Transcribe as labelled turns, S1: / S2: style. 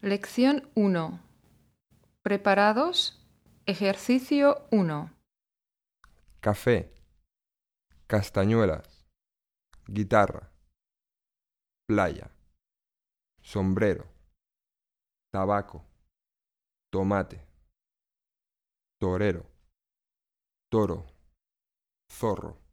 S1: Lección 1. ¿Preparados? Ejercicio 1.
S2: café, castañuelas, guitarra, playa, sombrero, tabaco, tomate, torero, toro, zorro.